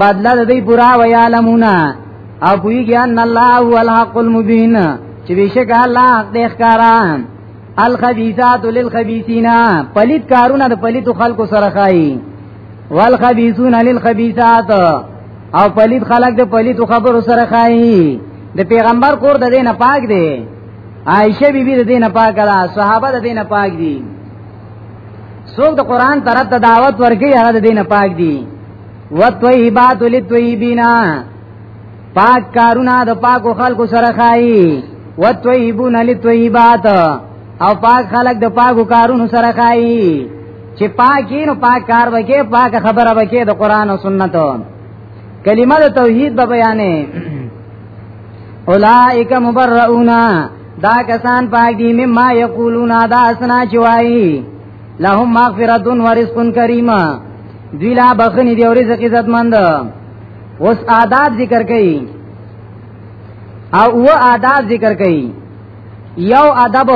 بدل د دې پورا ویا لمونا او پوی ګان الله هو الحق المبین چې بشک الله حق دې ښکارا الخبيثات للخبيثين پلیت کارونه د پلیت خلکو سره خایي والخبيثون للخبيثات او پلیت خلک د پلیت خبرو سره خایي د پیغمبر کور د دینه پاک دی عائشه بیبي بی د دینه پاک ده صحابه د دینه پاک دي څوک د قران طرف ته دعوت ورکي هغه د دین پاک دي وطیبات للطیبینا پاک کارونه د پاکو خلکو سره خایي وطیبون للطیبات او پاک خلک د پاکو کارونو سره خایي چې پاکي نو پاک کار وکي پاک خبره وکي د قران او سنت کلمه د توحید په بیانې اولائک مبرؤنا دا کسان پاک دی مما یقولون دا اسنا چوای لهم مغفرت و رزق کریم دوی لا بخنی دی او رزق عزت مند اوس آداب ذکر کړي او و آداب ذکر کړي یو ادب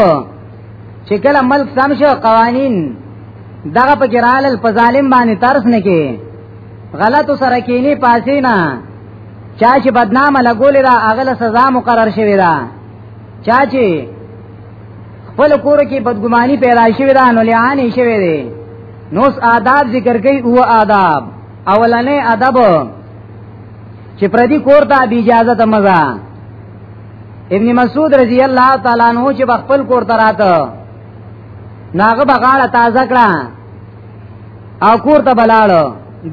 چې کله ملک سم شو قوانین دغه په ګرال په ظالم باندې ترس نه کې غلط سره کینی پاسینا چا چې بدنامه لګولې دا اغله سزا مقرر شوی دا چا چې خپل کور کې بدګماني پیدا شوې ده نو لعانې شوې ده نو آداب ذکر کوي او آداب اولنې ادب چې پردي کور ته بی اجازه ته مزه ابن مسعود رضی الله تعالی عنہ چې خپل کور ته راته ناغه بغاړه تازه کړه او کور ته بلاړو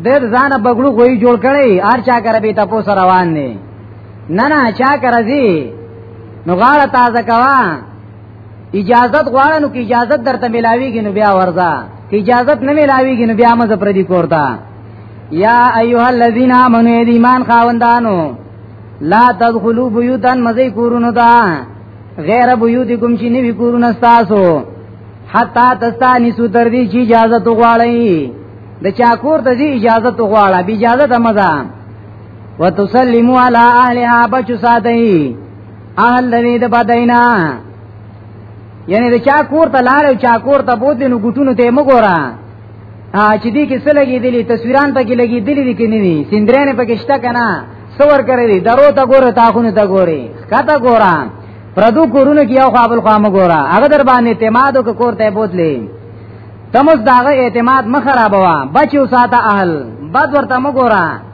د ځان بغړو کوی جوړ کړي هر چا کربي تاسو روان دي نه نه چا کرځي نو غاړه تازه کوا اجازت غواړه نو کی اجازت درته ملاویږي نو بیا ورځه کی اجازت نه ملاویږي نو بیا مزه پر دې کوړتا یا ایها الذین آمنوا ایمان خاوندانو لا تدخلوا بیوتا مزه کورونو تا غیر بیوتکم چې نیوی کورونه تاسو حتا تستانی سو تر دې چې اجازه غواړی د چاکور ته اجازه غواړه بی اجازه مزه وتسلموا على اهلها بچو ساتي اهل دې د بدینا یعنی د چا کور ته لاړ او چا کور ته بوت نو ګټونو ته مګورا چې دې کې څه لګي دي تصویران ته کې لګي دي دي کې نه دي سندران په کې شته کنه سور کړی دي درو ته ګوره تا خونه ته ګوري کاته ګورا پردو کورونه کې یو خپل خامه ګورا هغه در باندې اعتماد او کور ته بوتلې تمس داغه اعتماد مخربوا بچو ساته اهل بد ورته مګورا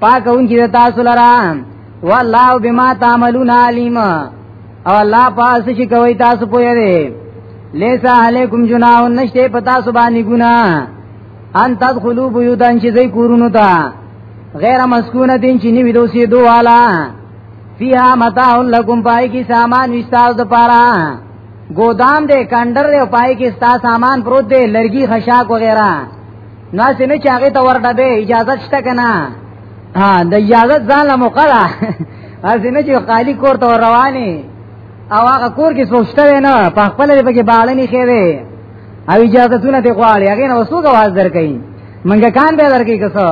پاکون کی دتا سلرا والله بما تعملون علیم او الله پاس چې کوي تاسو پوهه دی لیسا علیکم جناح نشته پتا سو باندې ګنا ان تدخلوا بیوتان چې زی کورونو ته غیر مسکونه دین چې نیو دوسی دوالا فیها متاع لکم پای کی سامان وستاو د پاره گودام دے کندر دے پای کې ستا سامان پروت دے لرګي خشاک وغیرہ ناس نه چې هغه ته ورډه به اجازه شته کنه ها د اجازه ځان له موقع ده هغه نه چې خالی کور ته رواني او هغه کور کې سوچته نه په خپل دې پکې بالني خېره او اجازه تونه ته غواړي هغه نه وسوګه واز درکې منګه کان به درکې کسو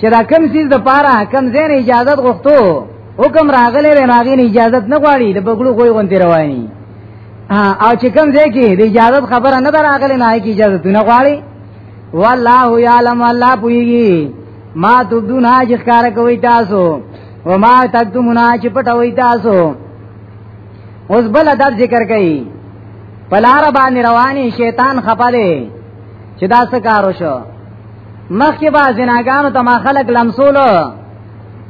چې دا کم سیز د پاره کم زین اجازه غوښتو حکم راغلی دی ناغین اجازه نه غواړي د بغلو غوي غونتی رواني او چې کم ځای کې د اجازه خبره نه راغلی نه کی اجازه نه غواړي والله یعلم الله پویږي ما تبدون هاج ښکار کوي تاسو وما تکتمون هاج پټوي تاسو اوس بل ادب ذکر کوي پلار باندې رواني شیطان خپله چې دا څه کار وشو مخکې با زناګانو ته ما خلق لمسولو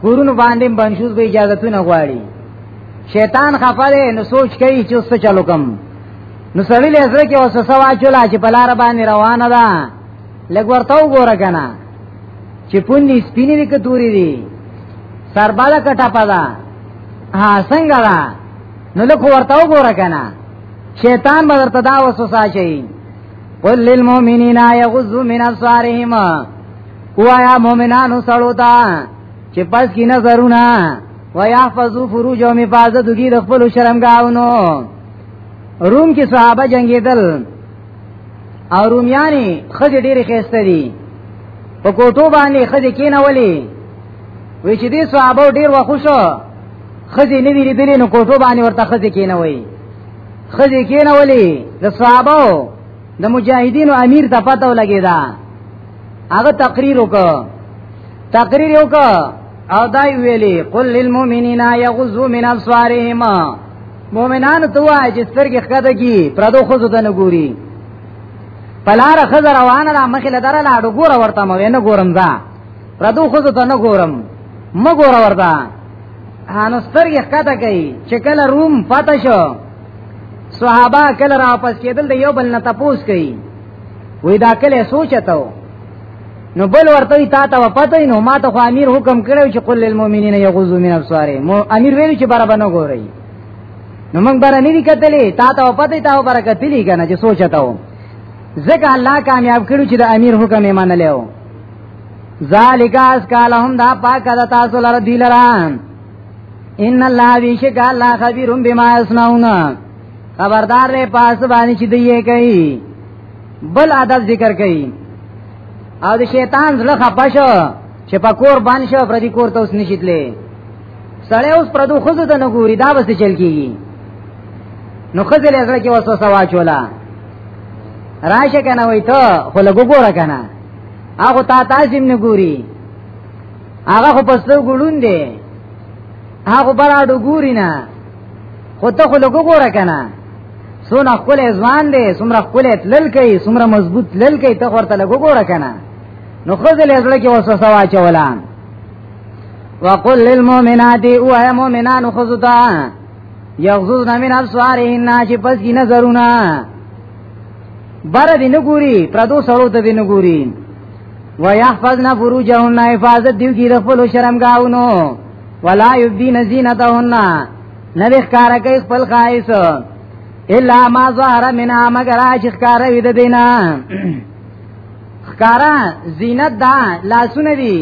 کورونو باندې بنشوز به اجازهتونه غواړي شیطان خفره نو سوچ کوي چې څه چلو کوم نو سړی له زړه کې اوس سوا چولا چې په لار باندې روانه ده لګ ورته وګوره کنه چې پوندې سپینې دي کتوري دي سرباله کټه پدا ها څنګه ده نو لکه ورته وګوره کنه شیطان به درته دا وسوسه شي قل للمؤمنین یغضوا من ابصارهم وایا مؤمنانو سړو ته چې پس کی نظرونه ويحفظوا فروجهم حفاظت کی د خپل شرمګاونو روم کې صحابه جنگیدل او رومیانی خځې ډېرې خېسته دي په کوټو باندې خځې کېنولې وی چې دې صحابه ډېر وخوشو خځې نه ویری دلې نو کوټو باندې ورته خځې کېنوي خځې کېنولې د صحابه د مجاهدینو امیر ته پته ولګی دا هغه تقریر وکړ تقریر وکړ او دای ویلي قل للمؤمنین یغضوا من ابصارهم مؤمنانو ته وایي چې سترګې ښکته کی پردو خو ته نه ګوري پلار خزر روانه را مخې لدار لا ډو ګور ورته مو نه ګورم دا پردو خو ته نه ګورم م ګور ورته هانو سترګې ښکته کوي چې کله روم پاتې شو صحابه کله را واپس کېدل د یو بل نه تپوس کوي وې دا کله سوچته نو بل ورته تا ته پته نو ما ته خو امیر حکم کړو چې قل للمؤمنین یغضوا من ابصارهم مو امیر ویل چې بار باندې ګورئ نو موږ بار نه کتلې تا ته پته تا برکت لې کنه چې سوچتا و ځکه الله کامیاب کړو چې د امیر حکم یې منلو ذالک اس کالهم دا پاک د تاسو لره دی لره ان الله بیشک الله خبیر بما یصنعون خبردار له پاس باندې چې دی کوي بل عادت ذکر کړي او د شیطان زړه خپشه چې په کور باندې شو پر دې کور ته اوس نشیتلې سړی اوس پردو خزه ته نګوري دا بس چل کیږي نو خزه له زړه کې وسوسه واچولا راشه کنه وای ته خو لګو ګوره کنه هغه تا تاسو نه ګوري هغه خو پسلو ګړون دی هغه براډو ګوري نه خو ته خو لګو ګوره کنه سونه خپل ځوان دی سمره خپل تلل کوي سمره مضبوط تلل کوي ته ورته لګو ګوره کنه نو خزل زړه کې وسوسه واچولا وقل للمؤمنات او اي مؤمنان خذتا يغضضن من ابصارهن چې پس کی نظرونه بار دین ګوري پردو سړو ته دین ګوري ويحفظن فروجهن حفاظت دیو کی رفل شرمګاونو ولا یبدین زینتهن نه ښکار کوي خپل خایس الا ما ظهر منها مگر چې ښکار وي د دینه ښکارا زینت دا لاسونه دي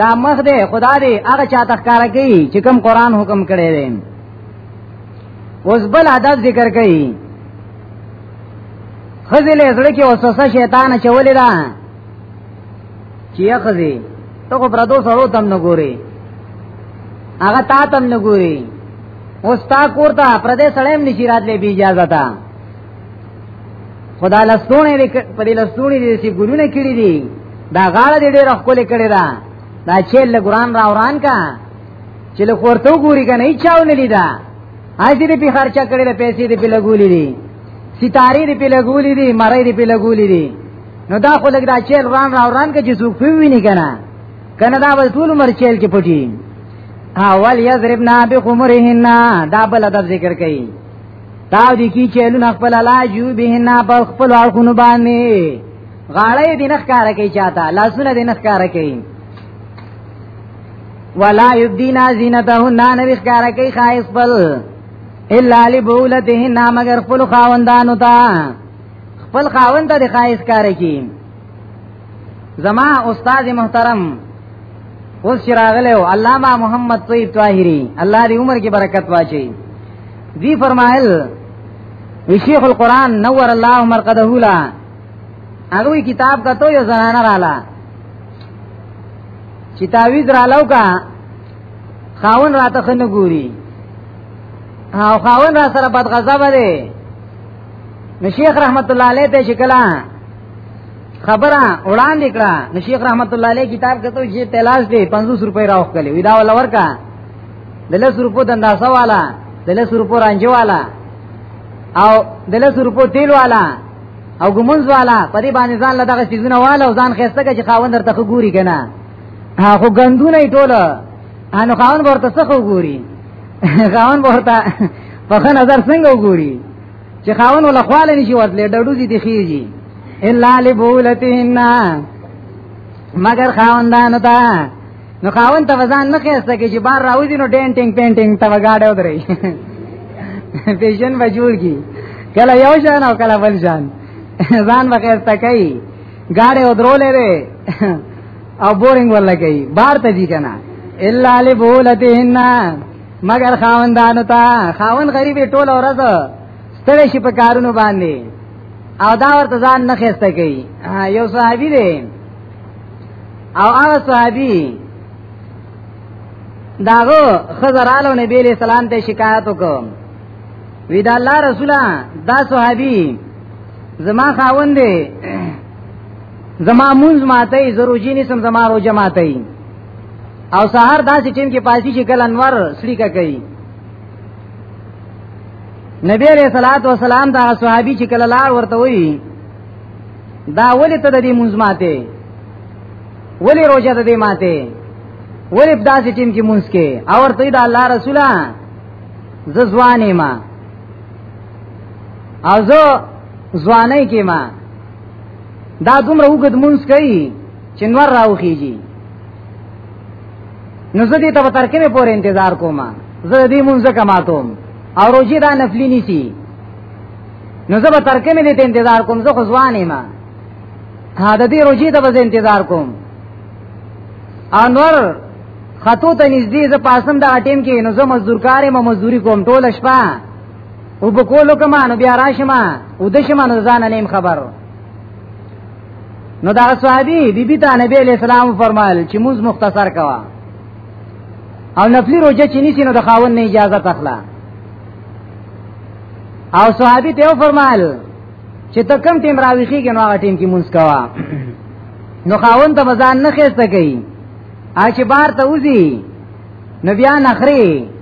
دا مخ دې خدا دې هغه چاته ښکار کوي چې کوم قران حکم کړی دی اوس بل ادب ذکر کوي خزل زړه کې وسوسه شیطان چولې ده چې اخزي ته کو پردو سره تم نه ګوري هغه تا تم نه ګوري اوس تا کوړه پردې سړیم نشی راتلې بی اجازه تا خدا لستونه دې په دې لستونه دې چې ګلونه کړی دي دا غاړه دې ډېر خپل کړی دا دا چې له ګران را وران کا چې له ورته ګوري کنه هیڅ چاو نه لیدا اځي دې په خرچه کړې پیسې دې په لګولې دي ستاره دې په لګولې دي مړې دې په لګولې دي نو دا خو لګ دا چیل ران را ران کې چې څوک پیوی نه کنه کنه دا ول ټول مر چیل کې پټي اول یضربنا بخمرهن دا بل ادب ذکر کړي دا دې کی چیلو نخپل لا جو بهن په خپل اخونو باندې غاړې دې نخ کار کوي چاته لاسونه دې نخ کار کوي ولا یبدینا زینتهن نبی کار کوي خایس بل الا لبولتهن مگر خپل خاوندانو ته خپل خاوند ته د خایس کار کی زما استاد محترم اوس چې راغلی او علامه محمد طیب طاهری الله دې عمر کې برکت واچي دی فرمایل وی شیخ القرآن نور الله مرقده لا هغه کتاب کتو یو زنانه رااله چې تعویز رالو کا خاون راته خنه ګوري او خاون را سره بد غضب لري نو شیخ رحمت الله علیه ته شکلا خبره وړاندې کړه نو شیخ رحمت الله علیه کتاب کتو چې تلاش دی 500 روپۍ راوخ کړي ودا ول ورکا د 100 روپو د اندازه والا د 100 روپو رانجو والا او د 100 روپو تیل والا او ګمنز والا په دې باندې ځان له دغه سيزونه والا او ځان خسته کې خاوند درته ګوري کنه هغه ګندونه ټوله انو خاون ورته څه وګوري خاون ورته په خن نظر څنګه وګوري چې خاون ولا خواله نشي وتلې ډډو دي تخیږي الا لبولتهن مگر خاوندانو ته نو خاون ته وزن نه کېسته کې چې بار راوځي نو ډینټینګ پینټینګ ته وګاډه ودرې پیشن بجول کی کله یو شان او کله بل شان ځان وکړه تکای گاڑی ودرولې ده او بورنګ ولا کوي بار ته دي کنه الا لبولتهن مگر خاوندانو ته خاون غریب ټول اورز ستړي شي په کارونو باندې او دا ورته ځان نه خسته کوي یو صحابي دی او هغه صحابي داغو خزرالو نبی علیہ السلام ته شکایت وکړ وی دا الله رسوله دا صحابي زما خاوند دی زما مونږ ماته ای زروجی نسم زما روجه ماته ای او سحر داسې ټیم کې پاسی چې کله انور سړی کا کوي نبی علیہ الصلوۃ والسلام دا صحابي چې کله لار ورته وی دا ولې ته د دې مونږ ماته ولې روزه د دې ماته ولې په داسې ټیم کې مونږ کې او ورته دا الله رسوله ز ځوانې ما او زه ځوانې کې ما دا دومره وګد مونږ کوي چې نور راوخیږي نو زه دې ته تر کې پورې انتظار کوم زه دې مونږ کماتوم او روزي دا نفلی نيسي نو زه به تر کې مې دې انتظار کوم زه خو ځوان یم ها د دې روزي ته به انتظار کوم انور خطو ته نږدې زه پاسم دا ټیم کې نو زه مزدورکارې ما مزدوري کوم ټول شپه او په کولو کما نو بیا راشما او د شما نو ځان نیم خبر نو دا صحابي بی بی ته نبی علیہ السلام فرمایل چې موږ مختصر کوا او نفلی روزه چې نیسی نو د خاون نه اجازه تخلا او صحابي ته فرمایل چې ته کم ټیم راویخی کې نو هغه ټیم کې مونږ کوا نو خاون ته بزان نه خسته کوي ا چې بار ته وځي نو بیا نخري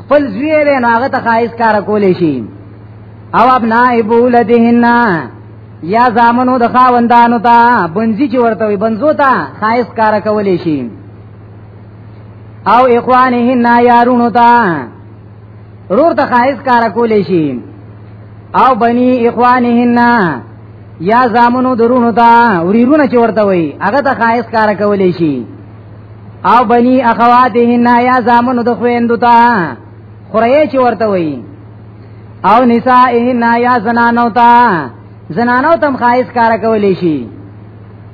خپل زوی وی نو هغه ته خایس کار کولې شي او ابنا ابولدهن یا زامنو د خاوندانو ته بنځي چې ورته وي بنځو ته خایس کار کولې شي او اخوانهن یارونو ته رور ته خایس کار کولې شي او بني اخوانهن یا زامنو درونو ته وریرونه چې ورته وي هغه ته خایس کار کولې شي او بنی اخواتهن یا زامنو د خويندو ته خورې چې ورته وي او نسائهن یا زنانو ته زنانو تم خایس کار کولې شي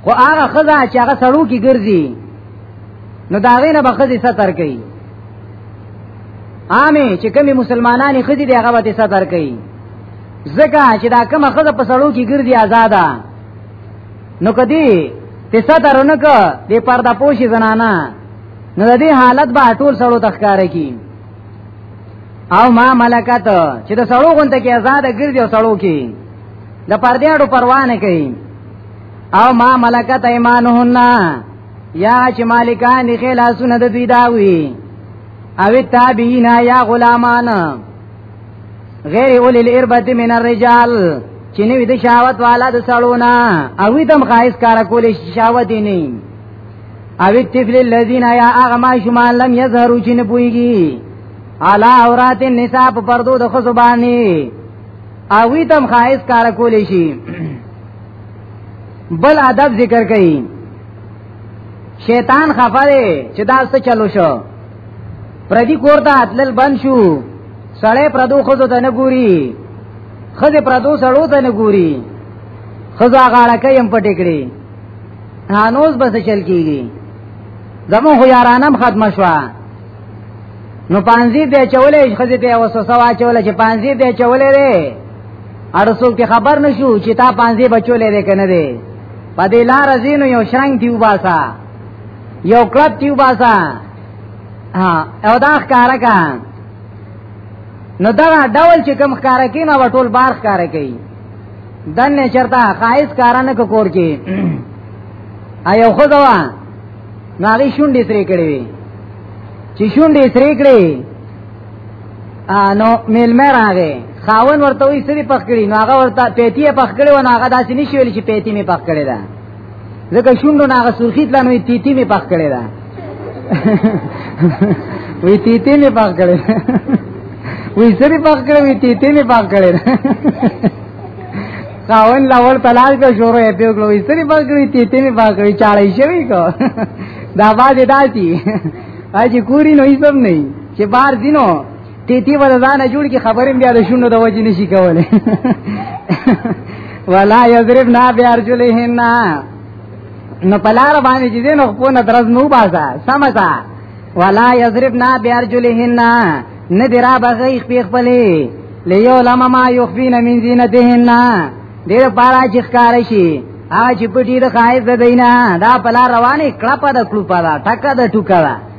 خو هغه خزا چې هغه سړو کې ګرځي نو داغه نه بخزي ستر کوي عامه چې کومي مسلمانانې خزي دی هغه به ستر کوي زکه چې دا کومه خزه په سړو کې ګرځي آزاده نو کدی ته سترونه ک دې پردا پوشي زنانا نو دې حالت به ټول سړو تخکار کی او ما ملکات چې د سړو غونته کې آزاد ګرځي او سړو کې د پردیاړو پروا نه کوي او ما ملکات ایمانهن یا چې مالکان خلاصونه د دوی داوي او تابعینا یا غلامان غیر اولی الاربت من الرجال چې نوی د شهوت والا د سړونا او دم خایس کار کولې شهوت نه او الطفل الذين يا اغما شما لم يظهروا چې نه پويږي على عورات النساء په پردو د خزو باندې او دم خایس کار کولې شي بل ادب ذکر کړي شیطان خفه دی چې دا څه چلو شو پردی کور ته اتلل بند شو سړی پردو خزو ته نه ګوري خزه پردو سړو ته نه ګوري خزو هغه اړکه يم پټې کړې هانوز بس چل کیږي زمو خو یارانم ختم شوه نو پانزی دی چولې خزه ته وسوسه واچول چې پانزی دی چولې دی ارسو کې خبر نشو چې تا پانزی بچولې ده کنه ده په دې لار زینو یو شرنګ دی وباسا یو کلب دی وباسا او دا ښکارا کا نو دا ډول چې کم ښکارا کی نو ټول بار ښکارا کی دنه چرتا خایس کارانه کو کور کی ایو خو دا ناغي شونډې سری کړې چې شونډې سری کړې نو میلمه راغې خاون ورته وی سری پخ کړی نو هغه ورته پیتی پخ کړی و نو هغه داسې نشي ویل چې پیتی می پخ کړی دا ځکه شوندو ناغه سرخیت لانو تیتی می پخ کړی دا وی تیتی می پخ کړی وی سری پخ کړی وی تیتی می پخ کړی خاون لاول تلال کو شروع یې پیو کړو وی سری پخ کړی تیتی می پخ کړی چاړې شوی کو دا باز داتی اجي کوری نو هیڅ نه چې بار دینو تی تی ول ځان جوړ کی خبرې بیا د شونو د وجې نشي کوله ولا یضربنا بیارجلهن نو پلار باندې چې دین خو نه درز نو بازا سمتا ولا یضربنا بیارجلهن نه درا بغی خپل خپلې لیو لما ما یخفین من زینتهن دیر پارا چې ښکار شي اج پټی د خایز د دینا دا پلا روانه کړه په د کړو په دا ټکا د ټوکا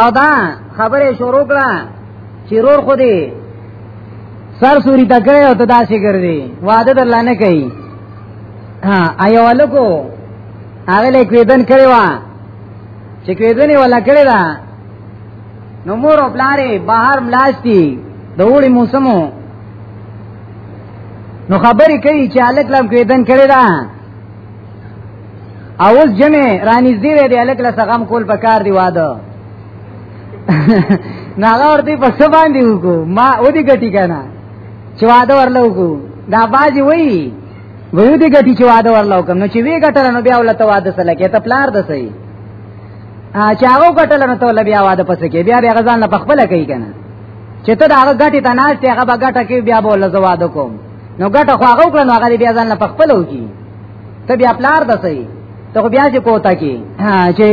او دا خبره شروع کړه چې رور خو دې سر سوري تا کړې او ته داسې ګرځي واده درلا نه کوي ها ایو الکو هغه لیک ویدن کړی و چې کېدنې ولا کړی دا نو مور او پلارې بهر ملاشتي د وړي موسمو نو خبرې کوي چې الک لم کېدن کړی دا او اوس جمع رانیزدی وی دی الک لسه غم کول پکار دی واده ناغه ورته په څه باندې وکړو ما و دې ګټی کنه چې واده ورلو کو دا باجی وای ویو دې ګټی چې واده ورلو کوم نو چې وی ګټل نو بیا ولته واده سره کې ته پلار د سي چې هغه ګټل نو ته بیا واده پس کې بیا بیا غزان نه پخپل کوي کنه چې ته دا ګټی ته ناش ته هغه ګټه کې بیا بوله زواده کوم نو ګټه خو هغه کړنو هغه بیا ځان نه پخپل وکي ته بیا پلار د سي ته بیا چې کوتا کې چې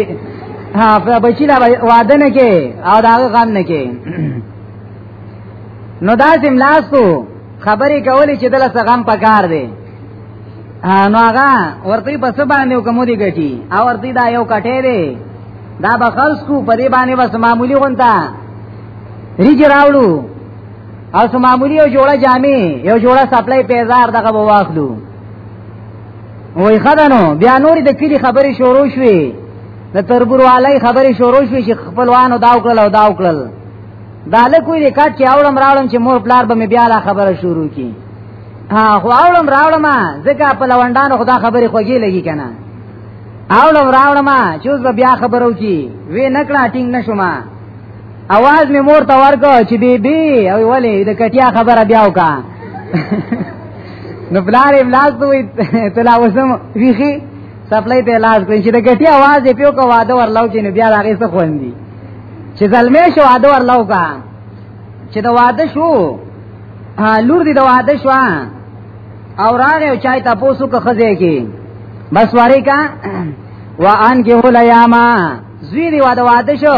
ها بچی لا واده نه کې او دا غم نه کې نو دا سم لاس کو خبرې کولې چې دلته غم پکار دی نو هغه ورته په څه باندې کوم دی ګټي او ورته دا یو کټه دی دا به خلص کو په دې باندې بس معمولی غونتا ریج راوړو او سمامولی یو جوړه جامې یو جوړه سپلای پیزار دغه واخلو وای خدانو بیا نور د کلی خبرې شروع شوې د تربور والی خبرې شروع شوې چې خپلوانو دا وکړل او دا وکړل دا لکوې دې کټ چې اولم راولم چې مور پلار به مې بیا لا خبره شروع کی ها خو اولم راولم ځکه په لوندانو خدا خبرې خوږې لګي کنه اولم راولم چې اوس بیا خبرو کی وې نکړه ټینګ نشوما اواز می مور ته ورکو چې بی بی او ولی د کټیا خبره بیا وکا نو بلار املاس دوی تلا وسم ویخي سپلای ته لاس کړی چې د کټیا आवाज یې پیو کو واده ورلو کې نو بیا هغه څه خوندي چې زلمی شو واده ورلو کا چې د واده شو لور دی د واده شو او راغه او چای ته پوسو که خزه کې بس واری کا وان کې هو لیاما زوی دی واده واده شو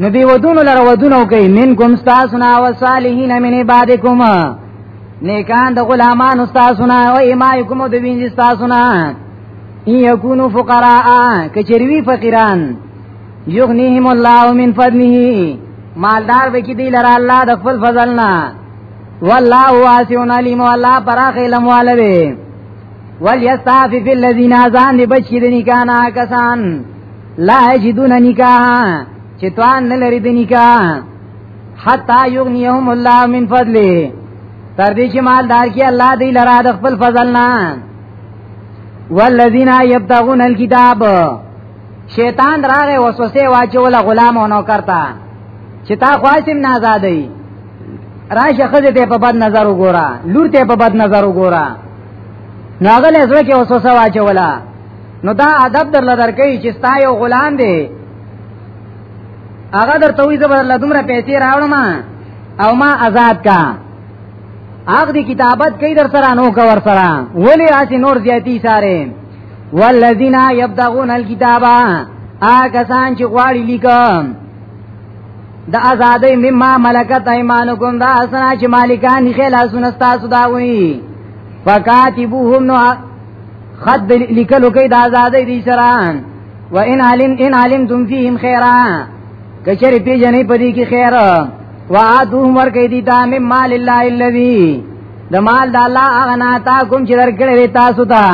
نو دی ودونو لره ودونو کوي من کوم تاسو نه او صالحین من عبادکم نیکان د غلامانو تاسو نه او ایمایکم د وینځ تاسو نه یکونو فقراء کچریوی فقیران یغنیهم الله من فضله مالدار به کی دی لره الله د خپل فضل نه والله واسع علیم والله پراخ علم والوی ولیستعفف الذین ازان دی بچی دی نکانا کسان لا یجدون نکاح چې توان نه لري د نکاح حتا یغنیهم الله من فضله تر دې چې مالدار کې الله دې لرا د خپل فضل نه والذین یبتغون الكتاب شیطان راغه وسوسه واچول غلام او نوکر ته چې تا خواسم نه آزادې راشه خزه ته په بد نظر وګوره لور ته په بد نظر وګوره ناغله زړه کې وسوسه واچولا نو دا ادب در لدر کوي چې ستا یو غلام دی هغه در ته وي زبر لدمره پیسې راوړم او ما آزاد کا هغه دی کتابت کوي در سره نو کا ور سره ولی راځي نور زیاتی ساره والذین یبتغون الکتابا آګه سان چې غواړي لیکم د آزادې مما ملکت ایمانکم دا اسنا چې مالکان خلاصونه تاسو دا وي فکاتبوهم نو خط لیکلو کې د آزادۍ دي شران و ان علم ان علمتم فيهم خيرا کچری پی جنې پدی کې خیر وعدهم ور کې دي تا مم مال الله الذي د مال د الله هغه نه تا کوم چې درکړې تاسو ته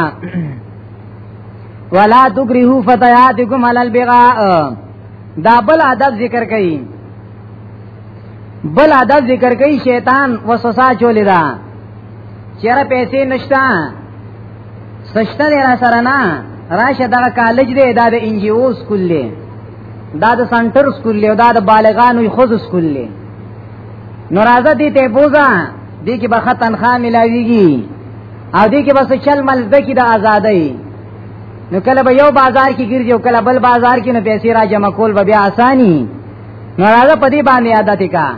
ولا تکرهو فتياتكم على البغاء دا بل ادب ذکر کړي بل ادب ذکر کړي شیطان وسوسه چولې ده چیرې پیسې نشتا سشته دی را سره نه راشه دغه کالج دی دا د ان جی او سکول دی دا د سنټر سکول دی دا د بالغانو خود سکول دی نو راځه دې ته بوزا دې کې به خطنخا ملاويږي او دې کې بس چل مل دکی د آزادۍ نو کله به یو بازار کې ګرځي او کله بل بازار کې نو پیسې را جمع کول به بیا اساني نو راځه په دې باندې عادت کا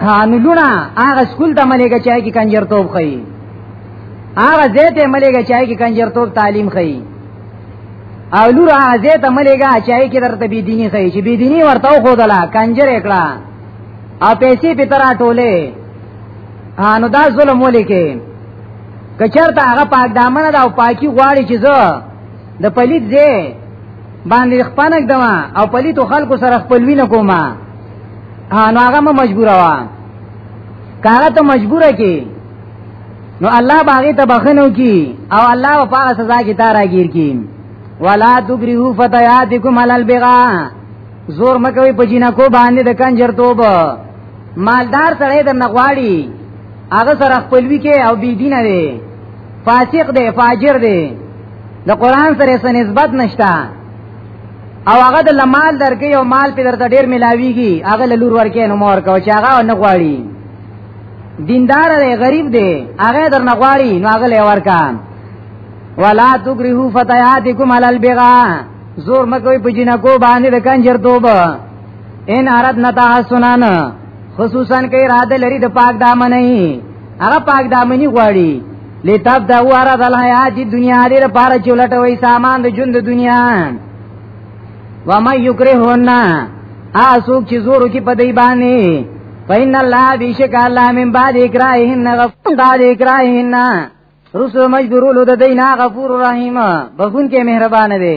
ها نو لونه هغه سکول ته ملګری چای کی کنجر توپ خي هغه زیته ملګری چای کی کنجر توپ تعلیم خي او لور هغه زیته ملګری چای کی درته بی دینی خي چې بی دینی ورته خو دلا کنجر اکړه او پیسې په ترا ټوله نو دا ظلم ولیکې کچرته هغه پاک دامن دا او پاکي غواړي چې زه د پلیت زه باندې خپانک دما او پلیتو خلکو سره خپلوینه کومه نو هغه ما مجبور وا کاغه ته مجبور کی نو الله باغی ته بخنو کی او الله په هغه سزا کې تا راګیر کی ولا تکرهو فتياتکم علی البغا زور مکوي په جینا کو باندې د کنجر توب مالدار سره د نغواړي هغه سره خپلوي کې او بی دینه دی فاسق دی فاجر دی د قران سره سره نسبت نشتا او هغه د لمال درکې او مال په درته ډیر ملاویږي هغه لور ورکې نو مور کو چې هغه نه غواړي دیندار دی غریب دی هغه در نه غواړي نو هغه لور کا ولا تکرهو فتياتکم علی البغا زور مکوې په جنکو باندې د کنجر توبه ان اراد نتا حسنان خصوصا کې اراده لري د پاک دامنې هغه پاک دامنې غواړي لتاب دا واره د حیات دنیا دې لپاره چولټوي سامان د ژوند د دنیا و ما یکرهون اسوک چې زورو کې په دی باندې فین الله بیشک الله من بعد اکراهن غفور بعد اکراهن رسو مجبورولو د دینا غفور رحیم بخون کې مهربان دی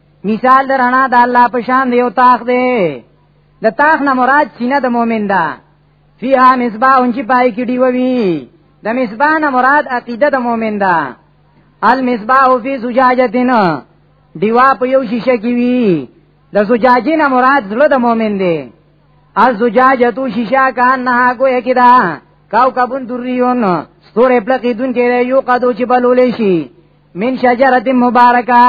مثال د رڼا د الله په شان دی او تاخ دی د تاخ نه مراد سینه د مؤمن ده فیها مصباح چې پای کې دی وی د مصباح نه مراد عقیده د مؤمن ده المصباح فی زجاجتین دیوا په یو شیشه کې وی د زجاجې نه مراد زړه د مؤمن دی از زجاجه تو شیشه کان نه کوه کې ده کاو کبن دریون ستوره پلقیدون کې یو قدو چې بلولې شي من شجرت مبارکا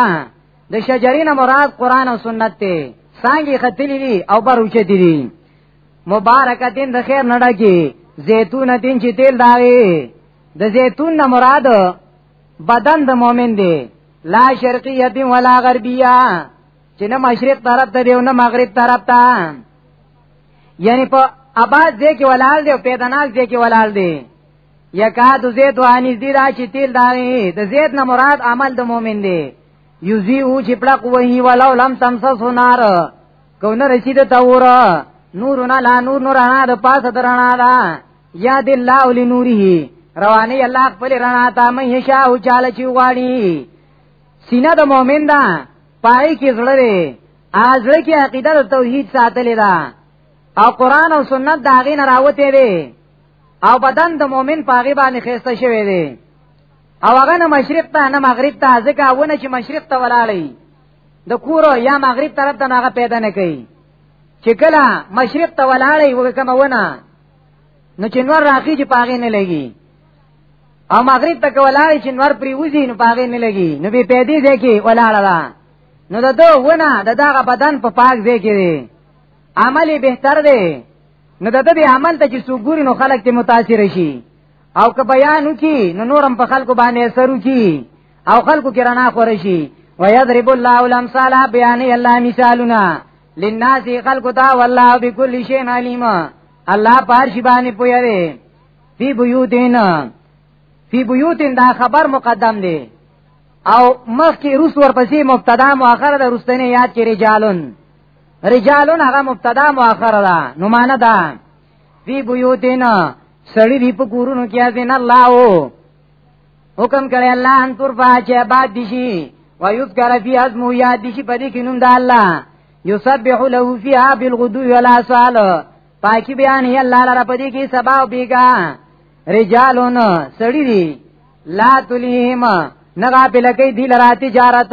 د شجرین مراد قران او سنت ته سانګي ختلی دي او بر اوچ دي مبارکا دین د خیر نړه کی زیتون دین چې تیل داوي د زیتون نه مراد بدن د مؤمن دی لا شرقیه دین ولا غربیه چې نه مشرق طرف ته دی او نه مغرب طرف ته یعنی په اباد دې کې ولال دی او پیداناک دې کې ولال دی یکاد زید وانیز دی را چې تیل داغي د زید نه مراد عمل د مؤمن دی یوزی او چې پړق وهی ولو لم تمسس نار کو نه رسید ته ور نور نه لا نور نور نه د پاسه درنا دا یاد الله لنوره رواني الله خپل رڼا ته مې هشا او چاله چی غواړي سینه د مؤمن ده پای کې زړه دی ازړه کې عقیده د توحید ساتلې ده او قران او سنت دا غي نه راوته دی او بدن د مؤمن پاغي باندې خسته شوی دی او هغه نه مشرق ته نه مغرب ته ځکه ونه چې مشرق ته ولاړی د کورو یا مغرب طرف ته هغه پیدا نه کوي چې کله مشرق ته ولاړی وکم ونه نو چې نور راخی چې پاغي نه لګي او مغرب ته ولاړی چې نور پریوزی نو پاغي نه لګي نو به پیدا ځکه ولاړه نو د دوه ونه د دغه بدن په پاک ځای کې عمل بهتر دی نو د دې عمل ته چې څوک ګوري نو خلک ته متاثر شي او که بیان وکي نو نورم په خلکو باندې اثر وکي او خلکو کې رڼا خور شي ويضرب الله الامثال بیان الله مثالنا للناس خلق تا والله بكل شيء عليم الله پارش باندې پوي دی فی بیوتین فی بیوتین دا خبر مقدم دی او مخکې روس ورپسې مبتدا مؤخر د رستنی یاد کې رجالون رجالون هغه مبتدا مؤخر ده نو معنا ده فی بیوتین سړی دی په کورونو کې ازین الله حکم کړی الله ان ترفع چې بعد دي شي ويذكر فی اسمه یاد دي شي په دې کې نوم د الله یسبح له فیها بالغدو والعصال پاکی بیان یې الله لپاره په دې کې سبا او بیګا رجالون سړی دی لا تلهم نغا پلکی دی لرا تجارت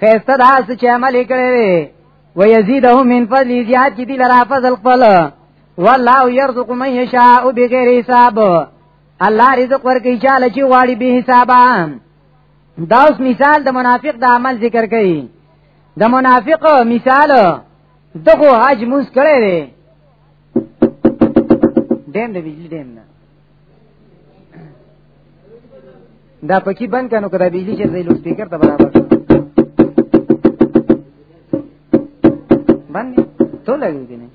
خیسته دا څه چې عمل کړي وي ويزيدهم من فضل زیات کی دی لرا فضل خپل والله يرزق من يشاء بغیر حساب الله رزق ورکړي چاله چې واړي به حسابا دا اوس مثال د منافق د عمل ذکر کړي د منافق مثال دغه حج موس کړي دیم د بجلی دیم نه دا پکی بند کنو کدا بیلی چې زیلو سپیکر ته برابر شو باندې تو لګی کنه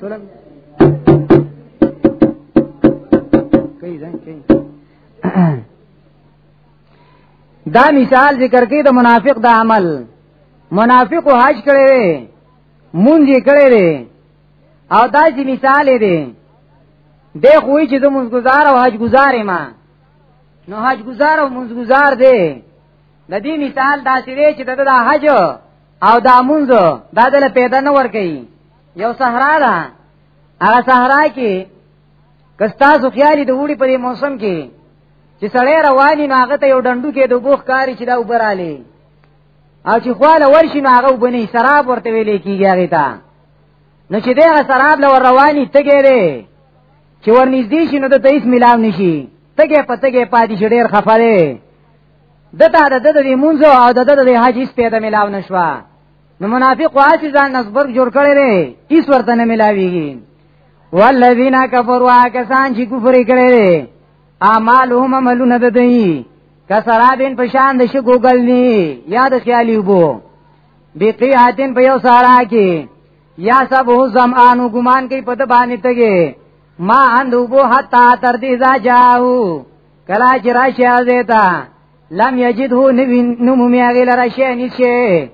تو لګی کوي ځان کوي دا مثال ذکر کوي د منافق د عمل منافق حج کړي وي مونږ یې کړي وي او دا چې مثال دی د خوې چې د مونږ گزار او حج گزار ما نو حج گزار او مونږ گزار دی د دې مثال دا چې چې د حج او دا مونږ دا دل پیدا نه ور کوي یو صحرا ده هغه صحرا کې کستا سو خیالي د وړي په موسم کې چې سړی رواني ناغه ته یو ډندو کې د بوخ کاری چې دا وبراله او چې خواله ورشي نو هغه وبني سراب ورته ویلې کیږي هغه ته نو چې دا سراب لور رواني تګې لري چې ورنږدې شي نو د تیس ملاو نشي تګې پتګې پاتې شي ډېر خفه دی دته د د دې مونږ او د د دې حاجی سپېده ملاو نشوا نو منافق واسي ځان نصبر جوړ کړي لري هیڅ ورته نه ملاويږي والذین کفروا کسان چې کفر کړي اعمالهم عملونه د دی کسرابین پشان د شګو ګلنی یا د خیالی وبو بقیعتن په یو سارا کې یا سب هو زمان او ګمان کوي په د باندې تګي ما اند وبو حتا تر دې ځا جاو کلا چې راشي ازیتا لم یجده نوین نو مې غل راشي نشي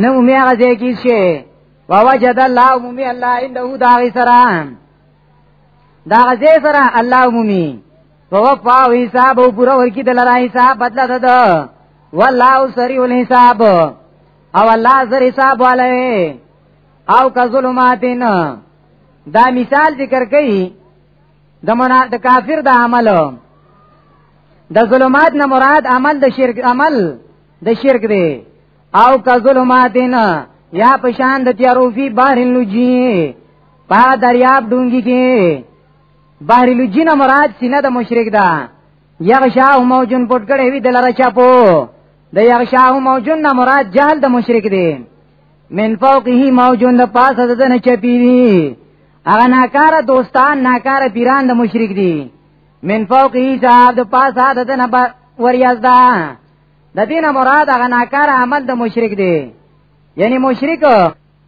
نو مې غزه کې شي ووجد الله مې الله عنده داغي سره دا غزه سره الله مومي ووفا حساب او پورا ورکی دلرا حساب بدلا دد والله سریع الحساب او الله زر حساب والے او کا ظلماتین دا مثال ذکر کئ د منا د کافر د عمل د ظلمات نه مراد عمل د شرک عمل د شرک دی او کا ظلماتین یا پشان د تیاروفی بار لجی په دریاب ډونګي کې بحر لجین مراد سینه د مشرک ده یغشاه موجن پټ کړي وی دلر چاپو د یغشاه موجن نه مراد جهل د مشرک دی من فوقه موجن د پاسه د نه چپی وی هغه ناکار دوستان ناکار پیران د مشرک دی من فوقه صاحب د پاسه د نه وریاز ده د دینه مراد هغه ناکار عمل د مشرک دی یعنی مشرک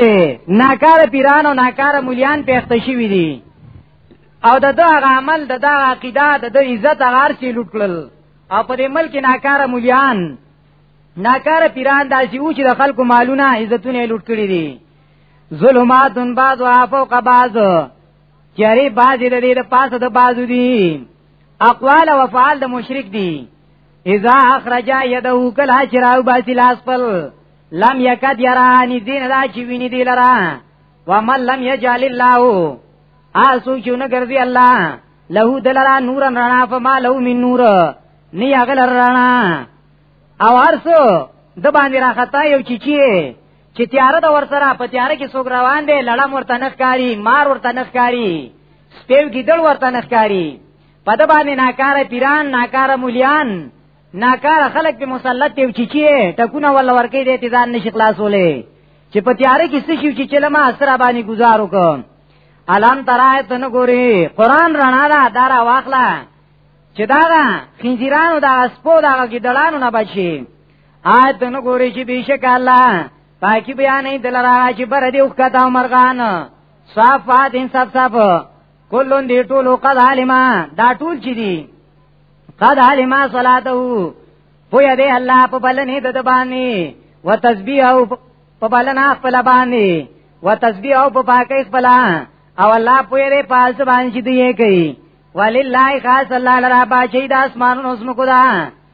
ته ناکار پیران او ناکار مليان پېخته شوی دي او د دا عمل د دا عقیده د د عزت غار چې لوټ کړل او په دې ملک ناکار مليان ناکار پیران داسي و چې د خلکو مالونه عزتونه لوټ کړی دي ظلمات بعض فوق بعض چیرې باز د دې د پاسه د بازو دي اقوال او افعال د مشرک دي اذا اخرج يده کلا چراو باسی لاس پل لم یکد یرانی دین دا چی ویني دی لرا ومن لم یجعل الله آسو چون گردی الله له دلرا نور رڼا فما له من نور نی اغل رڼا او ارسو د باندې راختا یو چی چی چې تیاره د ورسره په تیاره کې څوک روان دی لړم ورته نخکاری مار ورته نخکاری سپیو ګیدل ورته نخکاری په د باندې ناکاره پیران ناکاره مولیان ناکاره خلک په مسلط دی چې چی ټکونه ول ورکې دي ته ځان نشي خلاصولې چې په تیاره کې څه شي چې چلما اثر باندې گزار وکم الان ترای تن ګوري قران رڼا دا دار واخلا چې دا خنجیرانو دا اسپو دا ګډړانو نه بچي آیت نو ګوري چې بشک الله پاکي بیانې دلرا چې بر دې وکتا مرغان صافات ان صف صف کلون دې ټول قد علما دا ټول چې دي قد علما صلاته پویا دې الله په بلنې د باندې وتسبیح او په بلنا خپل باندې وتسبیح او په پاکۍ خپل او الله پویا دې پاس باندې دې کوي ولله خاص الله لرا باچې د اسمانونو اسمکو دا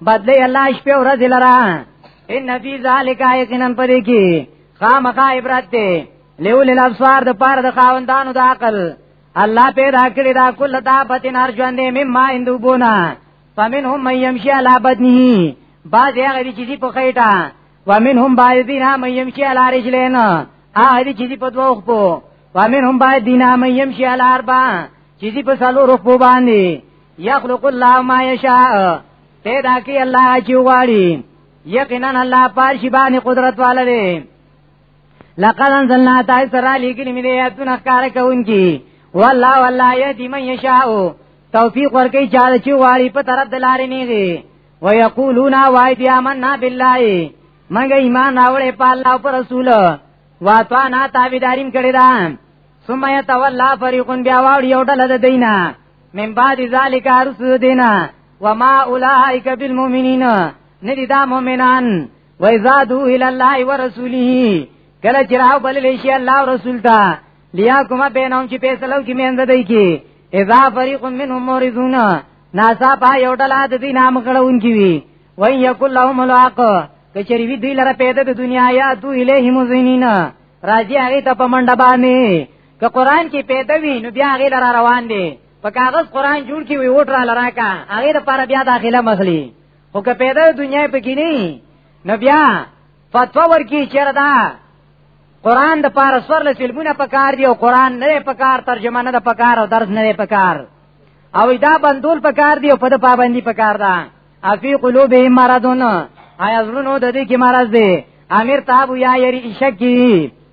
بدلی الله شپه ورځ لرا ان فی ذالک یقینا پدې کې خامخا عبرت دی لیو لیل ابصار د پار د خاوندانو د عقل الله پیدا کړی دا کل دا بتن هر ژوندې مما اندو بونا فمنهم من يمشي على بدنه بعض هغه دي چې په خېټه ومنهم بعض دینه من يمشي على رجلين هغه دي چې په دوه خپو ومنهم بعض دینه من يمشي على اربع چې په سلو رخ باندې یخلق الله ما یشاء پیدا کی الله چې غواړي یقینا الله پارشي باندې قدرت والره لقد انزلنا تای سره لیکلی مې آیاتونه ښکار کوونکی والله والله یهدی من یشاء توفیق ورکي چاله چې غواړي په طرف دلارې نیږي ويقولون وای بیا مننا بالله منګه ایمان راوړې په الله او پر رسول واتوانا تابعداریم کړی دا ثم يتولى فريق بیا واړ یو ډله د دینه من بعد ذالک رسل دینا وما اولائک بالمؤمنین ندی دا مؤمنان و اذا دو الى الله ورسوله کله چې راو بلل شي الله او رسول ته لیا کومه بینوم چې پیسلو کې مند دی کې اذا فريق منهم مورزون ناسا پا یو ډله د دې نام کړهون کی وی وای یکل لهم الحق کچری وی دوی لره پیدا د دنیا یا تو الیه مزینینا راځي هغه ته په منډه باندې که قران کې پیدا وي نو بیا غیر را روان دي په کاغذ قران جوړ کی وی وټ را لراکا هغه لپاره بیا داخله مخلی خو که پیدا دنیا په کې نه نو بیا فتوا ورکی چیرې دا قران د پاره سور له سلبونه پکار دی او قران نه پکار ترجمه نه پکار او درس نه پکار او دا بندول پکار دی او په پابندی پکار ده افی قلوبهم مرضون آیا زړونو د دې کې مرض دی امیر تابو یا یری شکی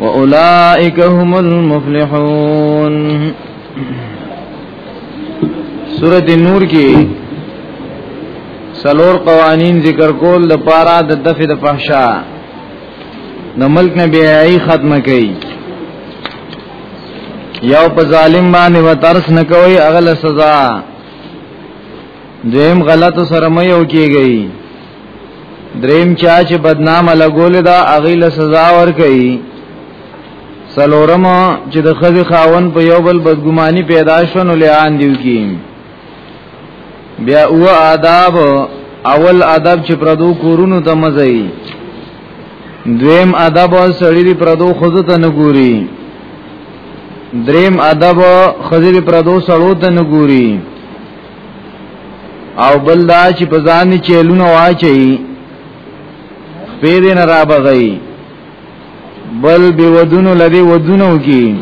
واولائک هم المفلحون سورۃ نور کې سلور قوانین ذکر کول د پارا د دفع د فحشا د ملک نه بیاي ختمه کړي یو په ظالم باندې وترس نه کوي اغل سزا دیم غلط سره مې یو کیږي دریم چا چې بدنام لګول دا اغیل سزا ور کوي سلورم چې د خزي خاون په یو بل بدګماني پیدا شون لعان دیو کی بیا او آداب اول ادب چې پردو کورونو ته مزي دویم ادب سړی دی پردو خود ته نګوري دریم ادب خزی دی پردو سړو ته نګوري او بل دا چې په ځان چیلونه واچي پیری نه را بغي بل به ودونو لدی ودونو کی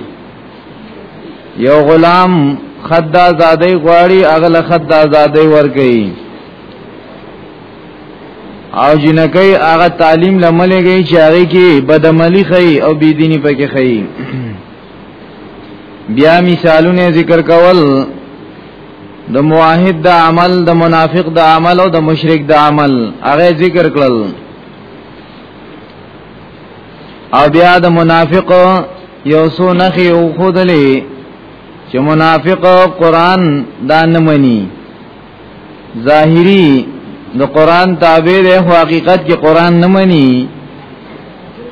یو غلام خد آزادی غواړي اغل خد آزادی ور کوي او جنکې هغه تعلیم لملې گئی چې هغه کې بدعملی خي او بيدینی پکې خي بیا مثالونه ذکر کول د موحد د عمل د منافق د عمل او د مشرک د عمل هغه ذکر کړل او بیا د منافق یو سو نخي او خودلې چې منافق قران دا نه مني ظاهری د قران تابع دی خو حقیقت کې قران نه مني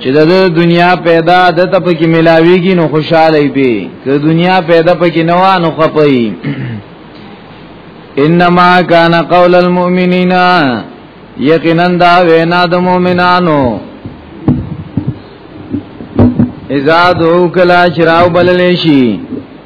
چې د دنیا پیدا د ته پکې ملاويږي نو خوشاله وي که دنیا پیدا پکې نه و نو خپي انما کان قول المؤمنین یقینا دا وینا د مؤمنانو اذا دو کلا چراو بللی شي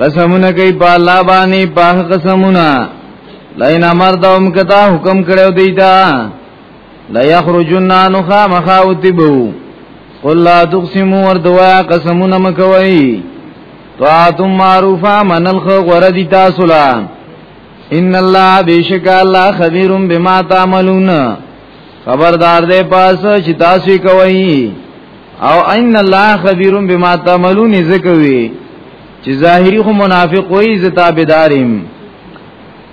قسمونه کوي په الله باندې په قسمونه لئن امردهم کتا حکم کړو دیتا لا یخرجن نخا مخاوتبو قل لا تقسموا وردوا قسمونه مکوي طاعت معروفه من الخلق وردی تاسو لا ان الله بیشک الله خبیر بما تعملون خبردار دې پاس چې تاسو کوي او ان الله خبير بما تعملون زکوي چې ظاهري خو منافق وي زتابدارم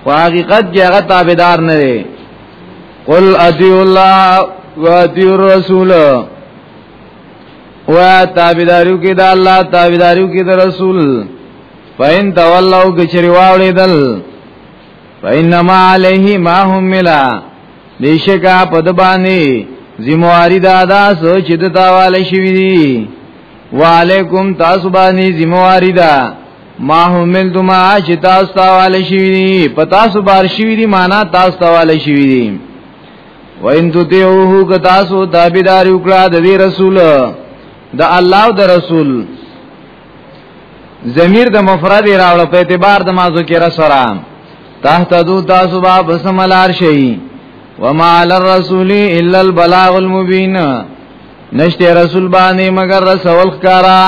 خو حقیقت کې هغه تابعدار نه دي قل اطیع الله واطیع الرسول وا تابعداریو کې د الله تابعداریو کې د رسول فین تولوا کچری واوړې دل فینما علیه ما هم ملا بیشکا په د باندې ذمہواری دا دا سوچ د تاواله شوی دی وعلیکم تاسو باندې ذمہواری دا ما حمل دما چې تاسو تاواله شوی دی په تاسو بار شوی دی معنا تاسو تاواله شوی دی و ان تطیعوه ک تاسو تابعدار وکړه د رسول د الله او د رسول ضمیر د مفرد راوړ په اعتبار د ما ذکر سره تحت دو تاسو با بسملار شي وما علی الرسول الا البلاغ المبین نشته رسول باندې مگر رسول خکارا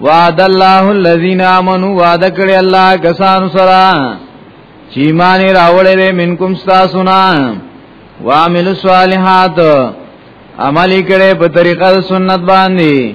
وعد الله الذين امنوا وعد کړی الله کسان سره چې ایمان راوړل منکم تاسو نه وعمل الصالحات عمل کړي په طریقه سنت باندې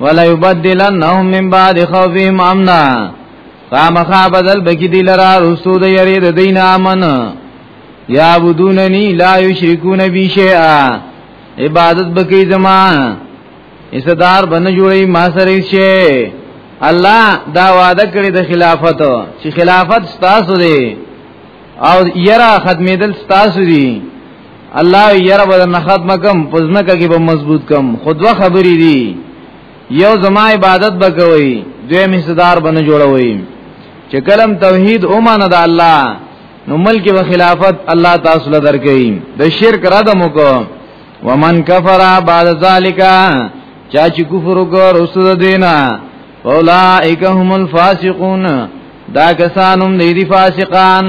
ولا يبدلنهم من بعد خوفهم امنا فامخا بدل بکی دی لرا رسو د یری د دین امن یا عبدوننی لا یشرکون بی شیئا عبادت بکی زما اسدار بن جوړی ما سره شی الله دا وعده کړی د خلافت چې خلافت ستاسو دی او یرا ختمیدل ستاسو دی الله یې رب نه ختم کم پزنکه کې به مضبوط کم خودوا خبرې دي یو زما عبادت بکوي دوی می صدر بنه جوړوي چې کلم توحید او مان د الله نو ملک و خلافت الله تاسو له درکې د شرک را د موکو ومن کفر بعد ذالک چا چې کفر وکړ اوس د دینه اولائک هم الفاسقون دا کسانم دی دی فاسقان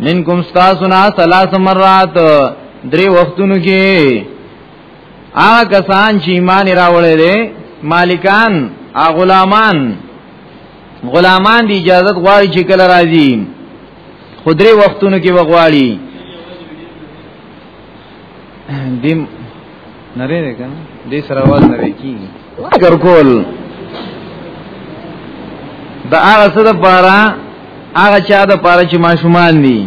منکم استاسنا ثلاث مرات درې وختونو کې هغه کسان چې ایمان راوړل دي مالکان ا غلامان غلامان دی اجازه غواړي چې کله راځي خدري وختونو کې وغواړي دیم نری دی کنه دې سره आवाज نری کیږي ذکر کول دا هغه څه د پاره هغه چا د پاره چې ماشومان دي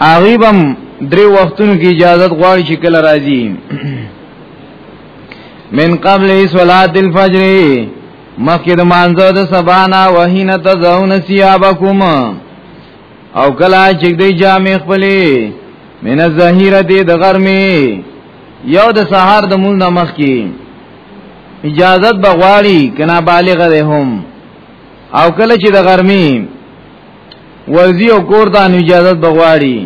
هغه بم درې وختونو کې اجازه غواړي چې کله راځي من قبل صلات الفجر مخکې د مانځه د سبانا وهینه تزون سیابکم او کلا چې دی جامې خپلې من الظهیره دی د غرمې یو د سهار د مول نمخ کې اجازت بغواړي کنا بالغ ده هم او کله چې د غرمې ورزی او کور ته اجازت بغواړي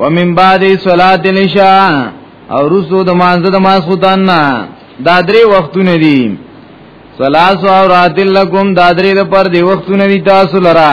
ومن بعد صلاه العشاء او رسو د مانزه د ماسوتان نه دا درې وختونه دي سلاس او رات لکم دا درې د پر دی وختونه دي تاسو لرا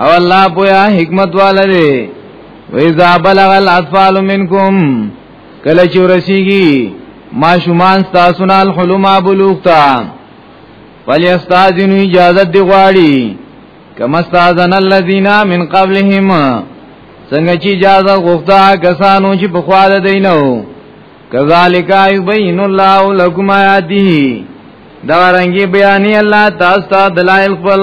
او الله پویا حکمت والا دی و اذا بلغ الاطفال منکم کله چې ورسیږي ما شومان تاسو نه الحلم بلوغ تا فلیستاذنوا اجازه دی غواړي کما استاذن الذين من قبلهم څنګه چې اجازه غوښتا کسانو چې په خوا ده دینو کذالک یبین الله لكم آیاته دا رنګي بیانې الله تاسو ته دلایل خپل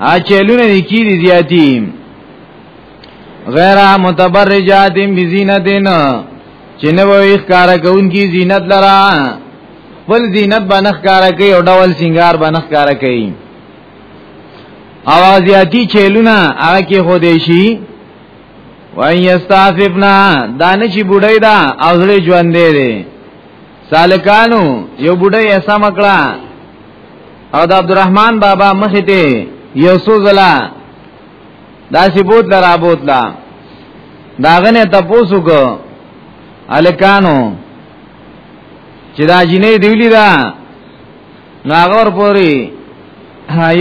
اچلونه نکی دی زیاتی غیر متبرجات بزینتین چنو ایخ کارا کون کی زینت لرا خپل زینت بنخ کارا کئی او ډول سنگار بنخ کارا کئی اوازیاتی چیلونه هغه کې خو دی شي وان یستعففنا دانه چې بډای دا او زړه ژوند دی سالکانو یو بډای ایسا مکړه او د عبدالرحمن بابا مخې ته یو څو ځله دا سی بوت لرا بوت لا داغه نه تاسو کو الکانو چې دا جنې دیولی دا ناغور پوری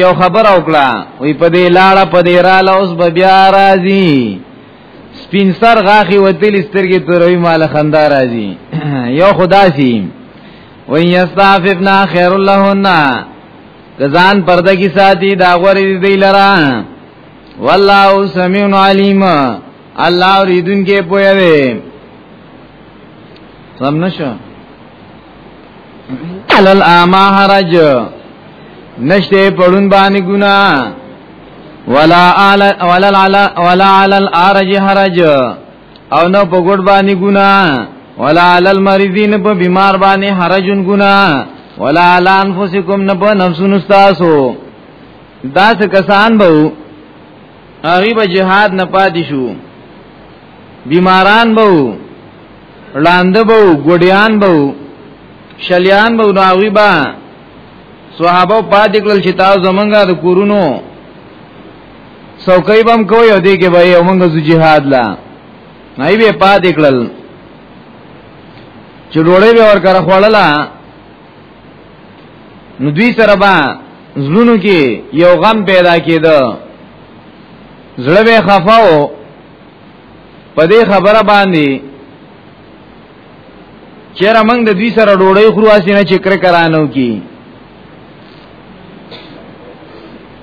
یو خبر او کړه وی په دې لاړه په دې را لوس به بیا راځي سپین سر غاخي وتل سترګې تروي مال خندا راځي یو خدا سي وَإِنْ يَسْتَعْفِفْنَا خَيْرٌ لَهُنَّ کزان پرده کی ساتي دا غوري دی لرا والله سميع عليم الله اوریدون کې پوهه دی سم نشو علل اما حرج نشته پړون باندې ګنا ولا علی ولا علی ولا علی الارج حرج او نه په ګډ باندې ګنا ولا علی المریضین په بیمار باندې حرجن ګنا ولا علی انفسکم نه په نفسون استاسو دا څه کسان به هغه به jihad نه پاتې شو بیماران به لاند به ګډیان به شلیان به ناوی به صحابه پاتې کړل چې تاسو زمونږه د کورونو څوکۍ بم کوي او دې کې به یې موږ زو جهاد لا نه به پاتې کړل چې ډوړې به ورکر خوړلا نو دوی سره با زلونو کې یو غم پیدا کېده زړه به خفاو په دې خبره باندې چیرې موږ د دوی سره ډوړې خورو اسینه چې کر کرانو کې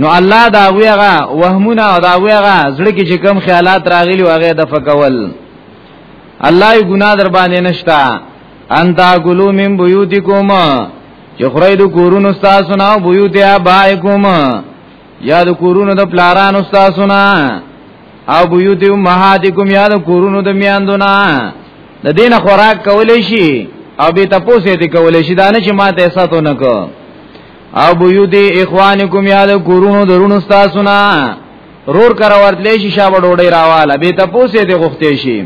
نو الله دا ویغه وهمونه او دا ویغه زړه کې چې کم خیالات راغلي واغه د فکول الله یې ګناه در باندې نشتا انت غلو من بیوتکم چې خړې د کورونو تاسو نه بیوت یا بایکم یا د کورونو د پلارانو تاسو نه او بیوت امهاتکم یا د کورونو د میاندو نه د دین خوراک کولې شي او به تاسو ته کولې شي دا نه چې ما ته ساتو نه کو او بیوت اخوانکم یا د کورونو درونو تاسو نه رور کرا ورتلې شي شابه ډوډۍ راواله به تاسو ته غوښتې شي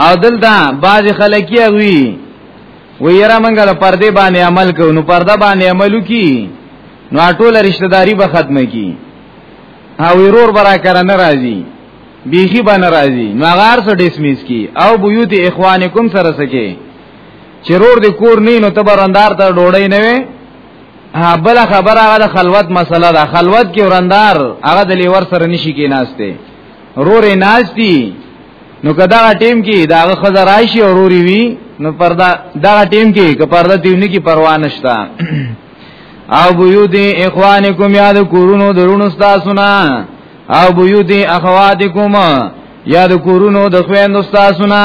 او دلته باز خلکیه وی ویرا منګه د پردې باندې عمل کوو نو پرده باندې عملو کی نو ټول رشتہ داری به ختمه کی او ورور برا کرا ناراضي بیخي به ناراضي نو غار سره ډیسمیس کی او بیوت اخوانکم سره سکے چې رور دې کور نه نو تبرندار ته ډوړی نه وي بل خبره هغه د خلوت مسله ده خلوت کې ورندار هغه د لیور سره نشي کې ناشته رور یې ناشتي نو کدا ټیم کې داغه خزر راشي او روري وي نو پردا دا ټیم کې که پردا دیونه کې پروا نشتا او بيوت اخوانکم یاد کورونو درونو تاسو نه او بيوت اخواتکم یاد کورونو د خويندو تاسو نه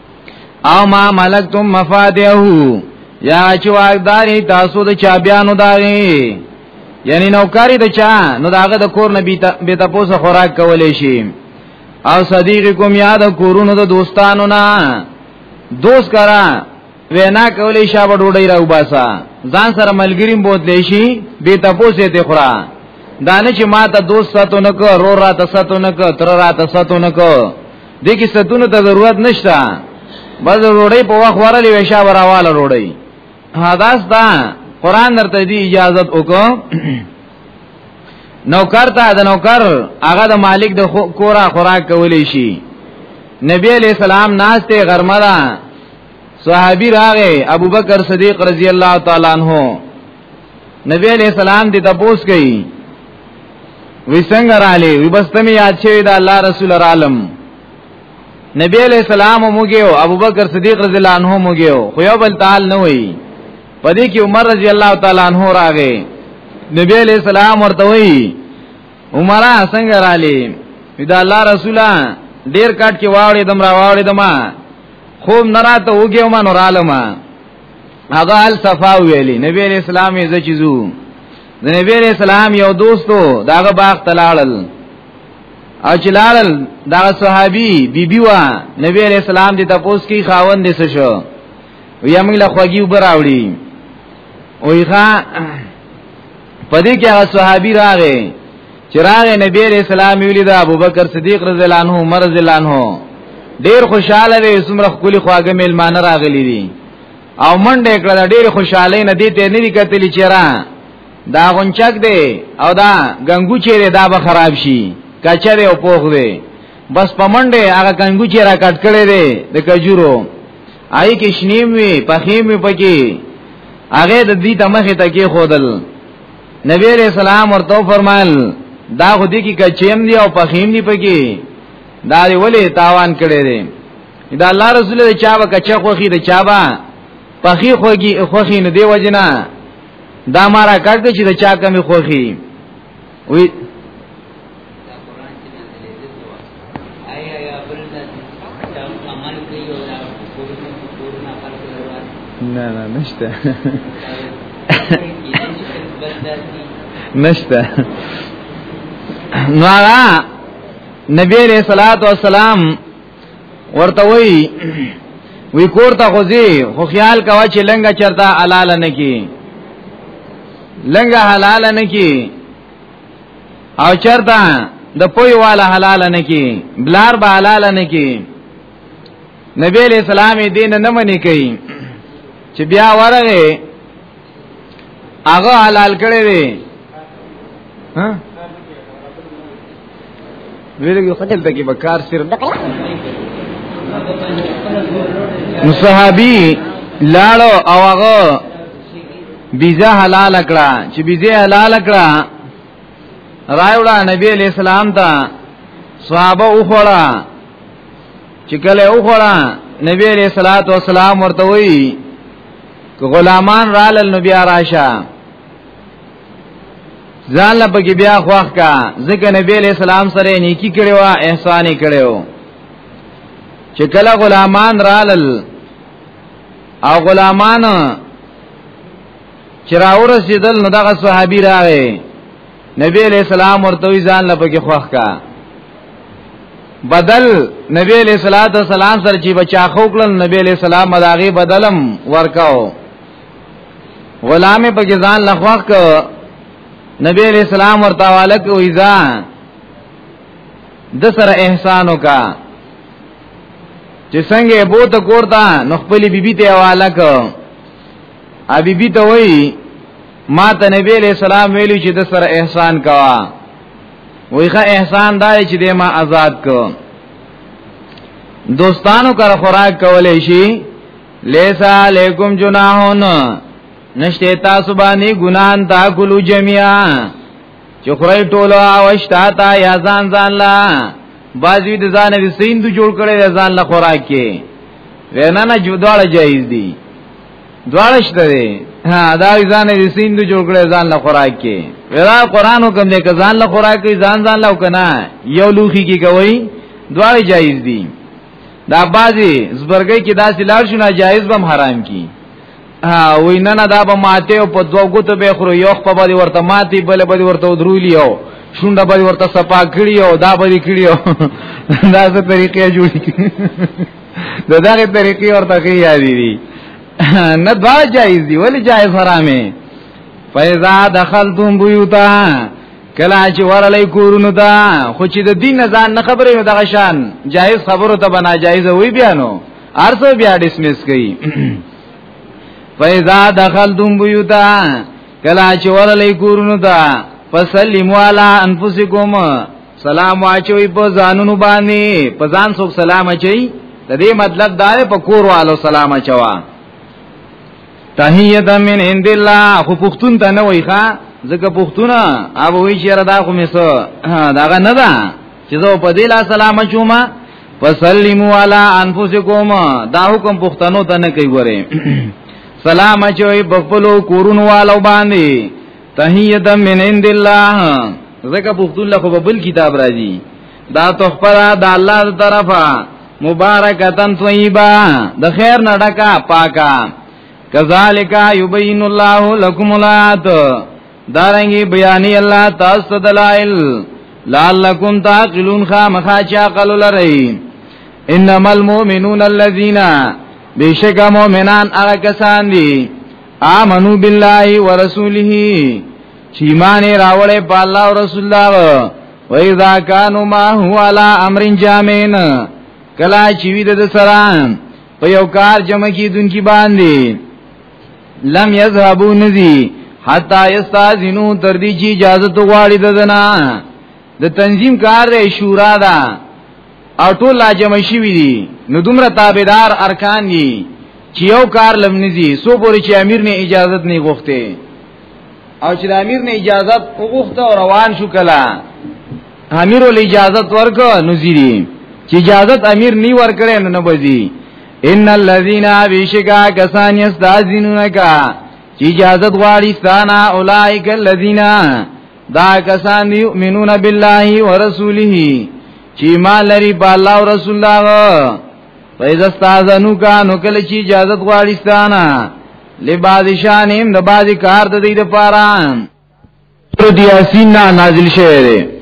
او ما ملکتم مفاتيحه یا چې واغداري تاسو د چابيانو داغي یعنی نوکاری د چا نو داغه د کور نه به تاسو خوراک کولې شي او صدیق کوم یاد کورونو د دوستانو نه دوست کرا وینا کولې شابه ډوډۍ راو باسا ځان سره ملګریم بوتلې شي به تاسو ته خورا دانه چې ما ته دوست ساتو نکو رو را ته ساتو نکو تر را ته ساتو نکو دې کې ستونو ته ضرورت نشته بس روړی په وخت ورلې وشا وراواله روړی حداس دا قران درته دی اجازه وکړه نوکر ته د نوکر هغه د مالک د کورا خوراک کولی شي نبی علیہ السلام ناس ته غرمه ده صحابي راغې ابوبکر صدیق رضی الله تعالی عنہ نبی علیہ السلام دې تپوس کوي وی څنګه را لې وی بس تم یاد شوی دا الله رسول عالم نبی علیہ السلام موګیو ابوبکر صدیق رضی الله عنه موګیو خو یو بل تعال نه وی پدې کې عمر رضی الله تعالی عنہ راغې نبی علیہ السلام ورته وی عمره څنګه را لې دا الله رسولا ډیر کټ کې واوړې دم را واوړې دما خوب نه راته وګیو ما نور عالمه هغه الصفا ویلی نبی علیہ السلام یې زچزو د نبی علیہ السلام یو دوستو داغه باغ تلاړل او چلالل دا صحابي بیبي وا نبی علیہ السلام دې تاسو کی خاوند دې شو ویا موږ له خوږی وبراوړي ویخه پدې کې هغه صحابي راغی چراغ نبی علیہ السلام ویلی دا ابوبکر صدیق رضی الله عنه عمر رضی الله عنه ډیر خوشاله دی سمره خولي خواګه میلمان راغلی دي او منډه کړه ډیر خوشاله نه دي ته نه دي کتلی چیرې دا غونچک دی او دا غنګو چیرې دا به خراب شي کچره او پوخ دی بس پمنډه هغه غنګو چیرې کټ کړي دی د کجورو آی کې شنیم وی پخیم وی پکې هغه د دې تمخه تکي خودل نبی علیہ السلام ورته فرمایل دا خو دې کې کچیم دی او پخیم دی پکې دا دی ولې تاوان کړی دی دا الله رسول دی چا به کچا خوخي دی چا به پخی خوږي خوخي نه دی وجنا دا مارا کړ چې دا چا کمی خوخي وی نه نه نشته نشته نو هغه نبی علیہ الصلوۃ والسلام ورته وی وی کور ته خوځي خو خیال کوا چې لنګ چرتا حلال نه کی لنګ حلال نه کی او چرته د پوی والا حلال نه کی بلار به حلال نه کی نبی علیہ السلام دین نه منی کوي چې بیا ورغه هغه حلال کړی دی ها ویلګي خدل دکی به کار سر نو صحابي لاړو او هغه بیزه حلال کړه چې بیزه حلال کړه رايوړه نبی علیہ السلام ته صحابه وخوړه چې کله وخوړه نبی علیہ الصلوۃ والسلام ورته وی غلامان رال نبی راشه ځان لا بګي بیا خوخ کا ځکه نبی علیہ السلام سره نیکی کړو احسان کړو چې کله غلامان رالل او غلامان چې راورسېدل نو دغه صحابي راغی نبی علیہ السلام ورته ځان لا بګي خوخ کا بدل نبی علیہ الصلوۃ والسلام سره چې بچا خو کړل نبی علیہ السلام مداغي بدلم ورکاو غلام په ځان لخواخ ک نبی علیہ السلام ورته والک و ایزا د سره احسانو کا چې څنګه بو ته کوړتا نو خپل بیبي ته حواله ک ا بیبي ته وای ما ته نبی علیہ السلام ویلی چې د سره احسان کا وایخه احسان دای چې د ما آزاد کو دوستانو کر خوراک کولې شي لیسا علیکم جناحون نشته تاسو باندې ګنان تا کولو جميعا چې خړی ټولو اوشتا تا یا ځان ځان لا بازوی د ځان د سیندو جوړ کړي د ځان له خوراک کې وینا نه جوړه جایز دي دواړه شته دي ها دا ځان د سیندو جوړ کړي ځان له خوراک کې ویرا قران حکم دی که ځان له خوراک کې ځان ځان له کنه یو لوخي کې کوي دواړه جایز دي دا بازي زبرګي کې داسې لار شو ناجایز بم حرام کی وای نه نه دا به ماته او په دوه ګوتو به خورو یو خپل باندې ورته ماتي بل باندې ورته درولي او شونډه باندې ورته صفا کړی او دا باندې کړی او دا څه طریقې جوړې دا دغه طریقې ورته کې یادې دي نه دا جایز دی ولی جایز حرامه فیزا دخلتم بیوتا کله چې ورلې کورونو دا خو چې د دین نه ځان نه خبرې نو دغه شان جایز خبرو ته بنا جایز وي بیا نو ارسو بیا ډیسمس کړي فیزا دخلتم بیوتا کلا چې ورلې کورونو دا فسلموا علی انفسکم سلام واچوي په ځانونو باندې په ځان څوک سلام اچي د دې مطلب دا په کور والو سلام اچوا تحیت من عند الله خو پښتون ته نه وای ښا ځکه پښتونه اوب وی چې را دا خو مې سو داغه نه ده چې زه په دې لا سلام چوما فسلموا علی انفسکم دا حکم پښتنو ته نه کوي ګوره سلام چوي بخپلو کورونو والو باندې تحیت من عند الله زکه پښتون له خو بل کتاب راځي دا تخبره د الله طرفه مبارکتن طیبا د خیر نه ډکا پاکا کذالک یبین الله لكم الایات دارنګي بیانې الله تاسو دلائل لعلکم تعقلون خامخا چا عقل لرئ انما المؤمنون الذين بشک مؤمنان هغه کسان دي امنو بالله ورسوله چې ایمان راوړې په الله او رسول الله و اذا كانوا ما هو على امر جامعين کلا چې وی د سره په یو کار جمع کیدونکي باندې لم يذهبوا نذي حتا یستاذینو تر دې چې اجازه تو غواړي ددنا د تنظیم کار دی شورا ده او ټول لا جمع شي وي دي نو دومره تابعدار ارکان دي چې یو کار لمنځي سو پوری چې امیر نه اجازه نه غوښته او چې امیر نه اجازه وغوښته او روان شو کله امیر ول اجازه ورکو نذیری چې اجازه امیر نی ورکړې نو نه بځي ان الذين بشکا کسان یستاذینونک چې اجازه غواړي ستانا اولایک الذين دا کسان یؤمنون بالله ورسوله چې ما لري په الله او رسول الله فإذا استاذنوک نو کله چې اجازه غواړي ستانا لبادشانیم د بازی کار د دې لپاره پر دی یاسین نازل شوی دی